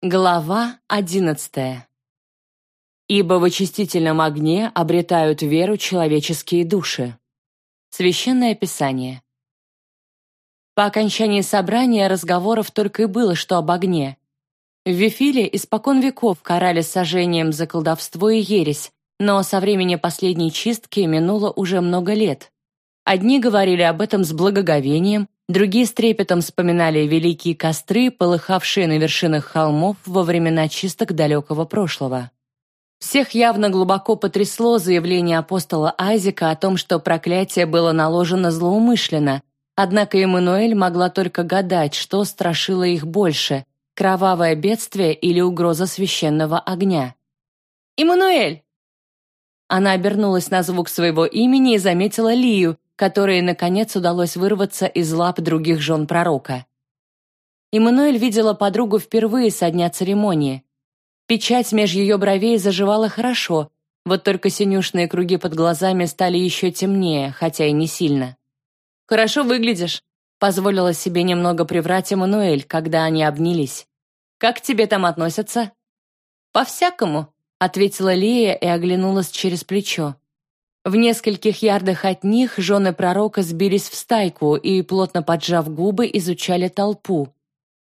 Глава одиннадцатая. «Ибо в очистительном огне обретают веру человеческие души». Священное Писание. По окончании собрания разговоров только и было, что об огне. В Вифиле испокон веков карали сожжением за колдовство и ересь, но со времени последней чистки минуло уже много лет. Одни говорили об этом с благоговением, Другие с трепетом вспоминали великие костры, полыхавшие на вершинах холмов во времена чисток далекого прошлого. Всех явно глубоко потрясло заявление апостола Айзека о том, что проклятие было наложено злоумышленно, однако Эммануэль могла только гадать, что страшило их больше – кровавое бедствие или угроза священного огня. «Эммануэль!» Она обернулась на звук своего имени и заметила Лию, которой, наконец, удалось вырваться из лап других жен пророка. Иммануэль видела подругу впервые со дня церемонии. Печать меж ее бровей заживала хорошо, вот только синюшные круги под глазами стали еще темнее, хотя и не сильно. «Хорошо выглядишь», — позволила себе немного приврать Эммануэль, когда они обнялись. «Как к тебе там относятся?» «По-всякому», — ответила Лея и оглянулась через плечо. В нескольких ярдах от них жены пророка сбились в стайку и, плотно поджав губы, изучали толпу.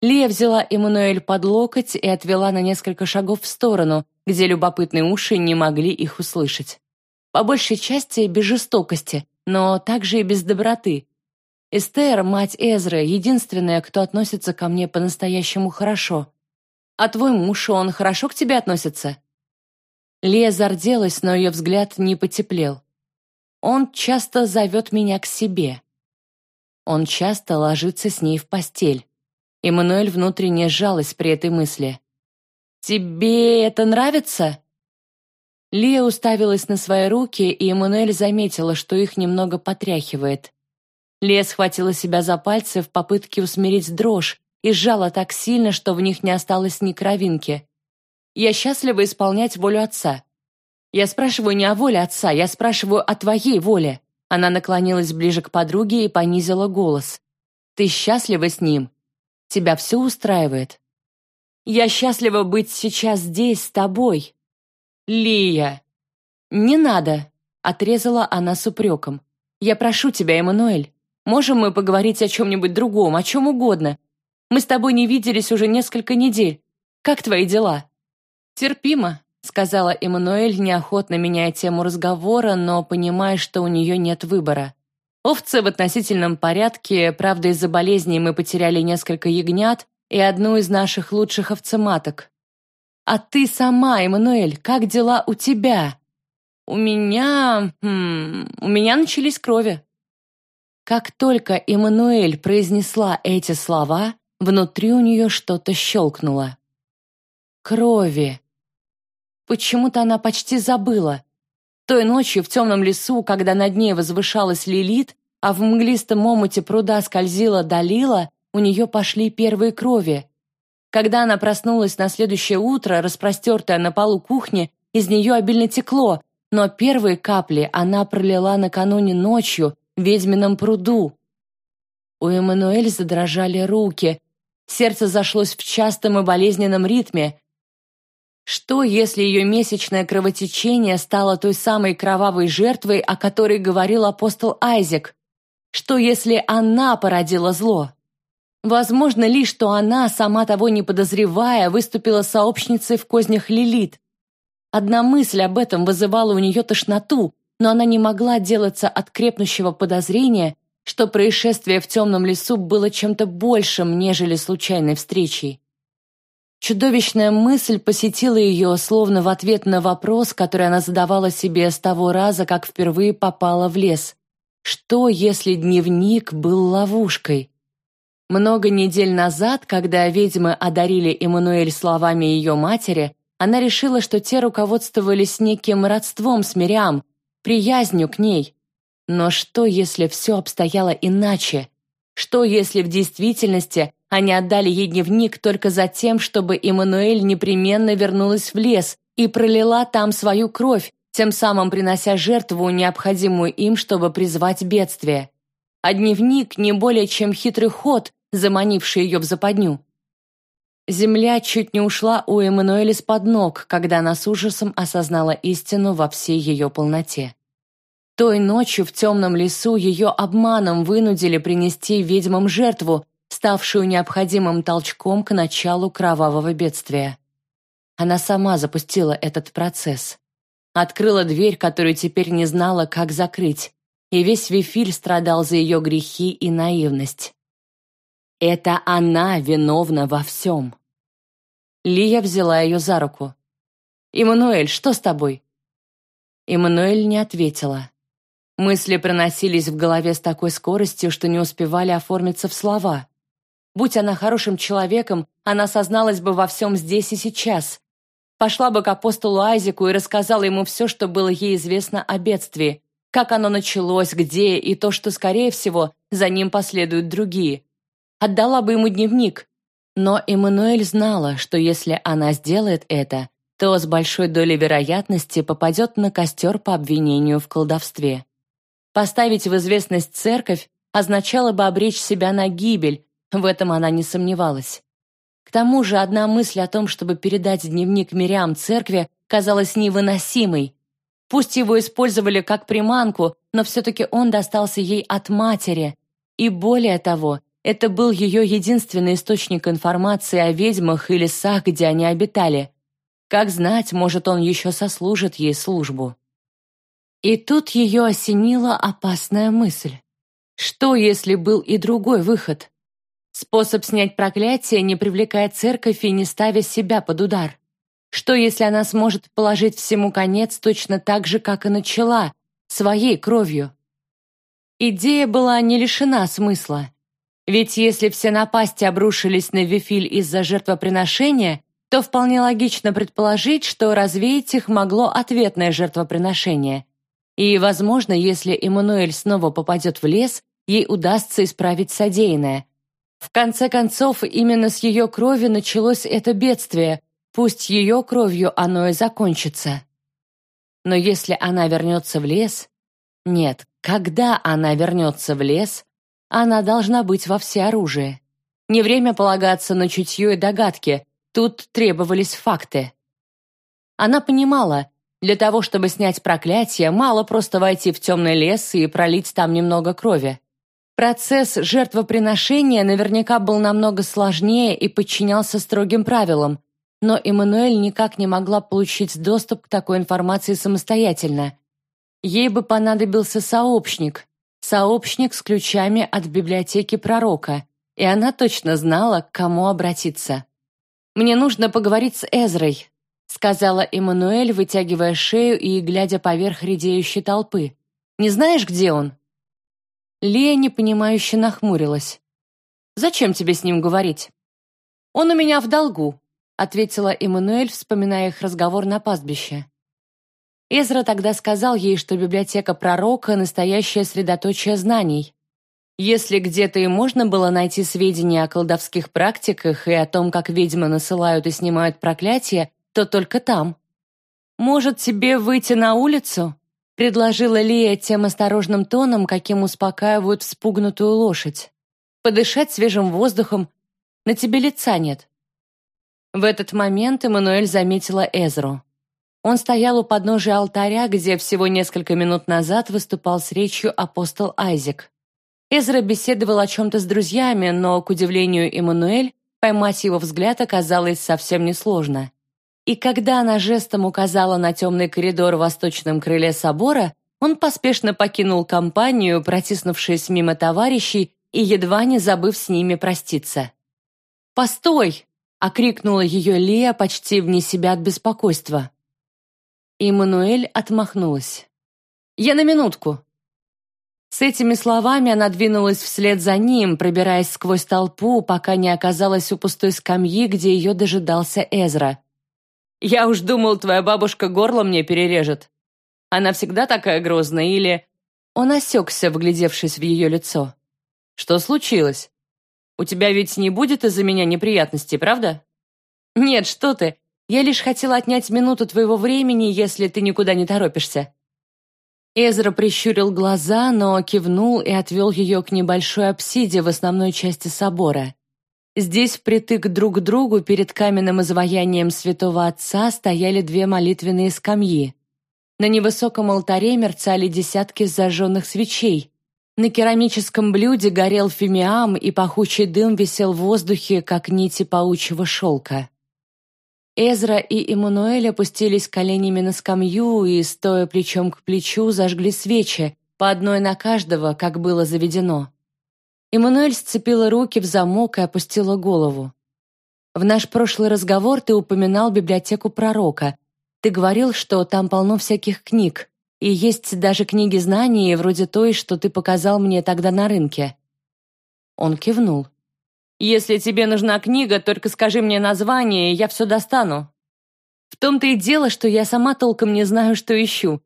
Лия взяла Эммануэль под локоть и отвела на несколько шагов в сторону, где любопытные уши не могли их услышать. По большей части без жестокости, но также и без доброты. Эстер, мать Эзры, единственная, кто относится ко мне по-настоящему хорошо. А твой муж, он хорошо к тебе относится?» Лия зарделась, но ее взгляд не потеплел. Он часто зовет меня к себе. Он часто ложится с ней в постель. Эммануэль внутренне сжалась при этой мысли. «Тебе это нравится?» Лия уставилась на свои руки, и Эммануэль заметила, что их немного потряхивает. Лия схватила себя за пальцы в попытке усмирить дрожь и сжала так сильно, что в них не осталось ни кровинки. Я счастлива исполнять волю отца. Я спрашиваю не о воле отца, я спрашиваю о твоей воле. Она наклонилась ближе к подруге и понизила голос. Ты счастлива с ним? Тебя все устраивает? Я счастлива быть сейчас здесь с тобой. Лия. Не надо, отрезала она с упреком. Я прошу тебя, Эммануэль. Можем мы поговорить о чем-нибудь другом, о чем угодно? Мы с тобой не виделись уже несколько недель. Как твои дела? «Терпимо», — сказала Эммануэль, неохотно меняя тему разговора, но понимая, что у нее нет выбора. «Овцы в относительном порядке, правда, из-за болезней мы потеряли несколько ягнят и одну из наших лучших овцематок. А ты сама, Эммануэль, как дела у тебя?» «У меня... Хм, у меня начались крови». Как только Эммануэль произнесла эти слова, внутри у нее что-то щелкнуло. Крови. Почему-то она почти забыла. Той ночью в темном лесу, когда над ней возвышалась Лилит, а в мглистом омуте пруда скользила Далила, у нее пошли первые крови. Когда она проснулась на следующее утро, распростертая на полу кухни, из нее обильно текло, но первые капли она пролила накануне ночью в ведьмином пруду. У Эммануэль задрожали руки, сердце зашлось в частом и болезненном ритме, что, если ее месячное кровотечение стало той самой кровавой жертвой, о которой говорил апостол Айзек? Что, если она породила зло? Возможно ли, что она, сама того не подозревая, выступила сообщницей в кознях Лилит? Одна мысль об этом вызывала у нее тошноту, но она не могла делаться от крепнущего подозрения, что происшествие в темном лесу было чем-то большим, нежели случайной встречей. Чудовищная мысль посетила ее, словно в ответ на вопрос, который она задавала себе с того раза, как впервые попала в лес. Что, если дневник был ловушкой? Много недель назад, когда ведьмы одарили Эммануэль словами ее матери, она решила, что те руководствовались неким родством с Мириам, приязнью к ней. Но что, если все обстояло иначе? Что, если в действительности они отдали ей дневник только за тем, чтобы Эммануэль непременно вернулась в лес и пролила там свою кровь, тем самым принося жертву, необходимую им, чтобы призвать бедствие. А дневник не более чем хитрый ход, заманивший ее в западню. Земля чуть не ушла у Эммануэля с-под ног, когда она с ужасом осознала истину во всей ее полноте. Той ночью в темном лесу ее обманом вынудили принести ведьмам жертву, ставшую необходимым толчком к началу кровавого бедствия. Она сама запустила этот процесс. Открыла дверь, которую теперь не знала, как закрыть, и весь Вифиль страдал за ее грехи и наивность. Это она виновна во всем. Лия взяла ее за руку. «Эммануэль, что с тобой?» Эммануэль не ответила. Мысли проносились в голове с такой скоростью, что не успевали оформиться в слова. Будь она хорошим человеком, она созналась бы во всем здесь и сейчас. Пошла бы к апостолу Айзеку и рассказала ему все, что было ей известно о бедствии, как оно началось, где и то, что, скорее всего, за ним последуют другие. Отдала бы ему дневник, но Эммануэль знала, что если она сделает это, то с большой долей вероятности попадет на костер по обвинению в колдовстве. Поставить в известность церковь означало бы обречь себя на гибель, в этом она не сомневалась. К тому же одна мысль о том, чтобы передать дневник Мириам церкви, казалась невыносимой. Пусть его использовали как приманку, но все-таки он достался ей от матери. И более того, это был ее единственный источник информации о ведьмах и лесах, где они обитали. Как знать, может, он еще сослужит ей службу. И тут ее осенила опасная мысль. Что, если был и другой выход? Способ снять проклятие, не привлекая церковь и не ставя себя под удар. Что, если она сможет положить всему конец точно так же, как и начала, своей кровью? Идея была не лишена смысла. Ведь если все напасти обрушились на Вифиль из-за жертвоприношения, то вполне логично предположить, что развеять их могло ответное жертвоприношение. И, возможно, если Эммануэль снова попадет в лес, ей удастся исправить содеянное. В конце концов, именно с ее крови началось это бедствие, пусть ее кровью оно и закончится. Но если она вернется в лес... Нет, когда она вернется в лес, она должна быть во всеоружии. Не время полагаться на чутье и догадки, тут требовались факты. Она понимала, для того, чтобы снять проклятие, мало просто войти в темный лес и пролить там немного крови. Процесс жертвоприношения наверняка был намного сложнее и подчинялся строгим правилам, но Эммануэль никак не могла получить доступ к такой информации самостоятельно. Ей бы понадобился сообщник, сообщник с ключами от библиотеки пророка, и она точно знала, к кому обратиться. «Мне нужно поговорить с Эзрой», сказала Эммануэль, вытягивая шею и глядя поверх редеющей толпы. «Не знаешь, где он?» Лия непонимающе нахмурилась. «Зачем тебе с ним говорить?» «Он у меня в долгу», ответила Эммануэль, вспоминая их разговор на пастбище. Эзра тогда сказал ей, что библиотека пророка — настоящее средоточие знаний. Если где-то и можно было найти сведения о колдовских практиках и о том, как ведьмы насылают и снимают проклятия, то только там. «Может, тебе выйти на улицу?» — предложила Лия тем осторожным тоном, каким успокаивают вспугнутую лошадь. «Подышать свежим воздухом. На тебе лица нет». В этот момент Эммануэль заметила Эзру. Он стоял у подножия алтаря, где всего несколько минут назад выступал с речью апостол Айзек. Эзра беседовал о чем-то с друзьями, но, к удивлению Эммануэль, поймать его взгляд оказалось совсем несложно. И когда она жестом указала на темный коридор в восточном крыле собора, он поспешно покинул компанию, протиснувшись мимо товарищей и едва не забыв с ними проститься. «Постой!» — окрикнула ее Лия почти вне себя от беспокойства. Иммануэль отмахнулась. «Я на минутку». С этими словами она двинулась вслед за ним, пробираясь сквозь толпу, пока не оказалась у пустой скамьи, где ее дожидался Эзра. «Я уж думал, твоя бабушка горло мне перережет. Она всегда такая грозная или...» Он осекся, вглядевшись в ее лицо. «Что случилось? У тебя ведь не будет из-за меня неприятностей, правда?» «Нет, что ты. Я лишь хотела отнять минуту твоего времени, если ты никуда не торопишься». Эзра прищурил глаза, но кивнул и отвел ее к небольшой апсиде в основной части собора. Здесь впритык друг к другу перед каменным изваянием святого отца стояли две молитвенные скамьи. На невысоком алтаре мерцали десятки зажженных свечей. На керамическом блюде горел фимиам, и пахучий дым висел в воздухе, как нити паучьего шелка. Эзра и Эммануэль опустились коленями на скамью и, стоя плечом к плечу, зажгли свечи, по одной на каждого, как было заведено. Эммануэль сцепила руки в замок и опустила голову. «В наш прошлый разговор ты упоминал библиотеку пророка. Ты говорил, что там полно всяких книг, и есть даже книги знаний, вроде той, что ты показал мне тогда на рынке». Он кивнул. «Если тебе нужна книга, только скажи мне название, и я все достану. В том-то и дело, что я сама толком не знаю, что ищу.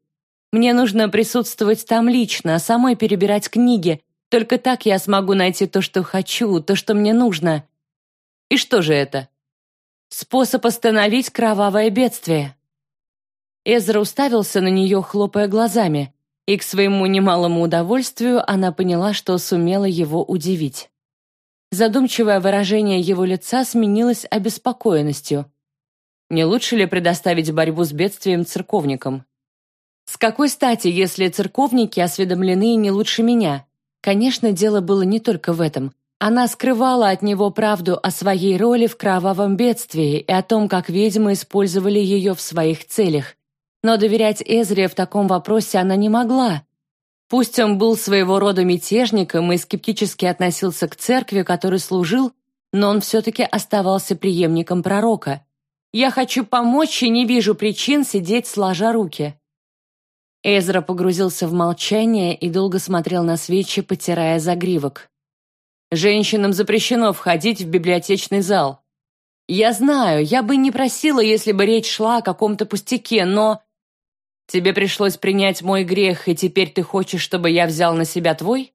Мне нужно присутствовать там лично, самой перебирать книги. Только так я смогу найти то, что хочу, то, что мне нужно. И что же это? Способ остановить кровавое бедствие. Эзра уставился на нее, хлопая глазами, и к своему немалому удовольствию она поняла, что сумела его удивить. Задумчивое выражение его лица сменилось обеспокоенностью. Не лучше ли предоставить борьбу с бедствием церковникам? С какой стати, если церковники осведомлены не лучше меня? Конечно, дело было не только в этом. Она скрывала от него правду о своей роли в кровавом бедствии и о том, как ведьмы использовали ее в своих целях. Но доверять Эзре в таком вопросе она не могла. Пусть он был своего рода мятежником и скептически относился к церкви, которой служил, но он все-таки оставался преемником пророка. «Я хочу помочь и не вижу причин сидеть сложа руки». Эзра погрузился в молчание и долго смотрел на свечи, потирая загривок. «Женщинам запрещено входить в библиотечный зал. Я знаю, я бы не просила, если бы речь шла о каком-то пустяке, но...» «Тебе пришлось принять мой грех, и теперь ты хочешь, чтобы я взял на себя твой?»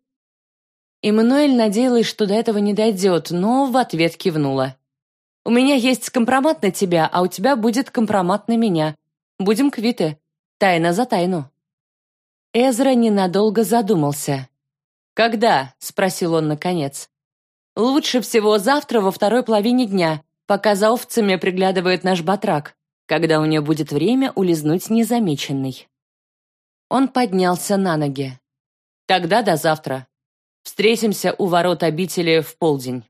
Эммануэль надеялась, что до этого не дойдет, но в ответ кивнула. «У меня есть компромат на тебя, а у тебя будет компромат на меня. Будем квиты. Тайна за тайну». Эзра ненадолго задумался. «Когда?» — спросил он наконец. «Лучше всего завтра во второй половине дня, пока за овцами приглядывает наш батрак, когда у нее будет время улизнуть незамеченной». Он поднялся на ноги. «Тогда до завтра. Встретимся у ворот обители в полдень».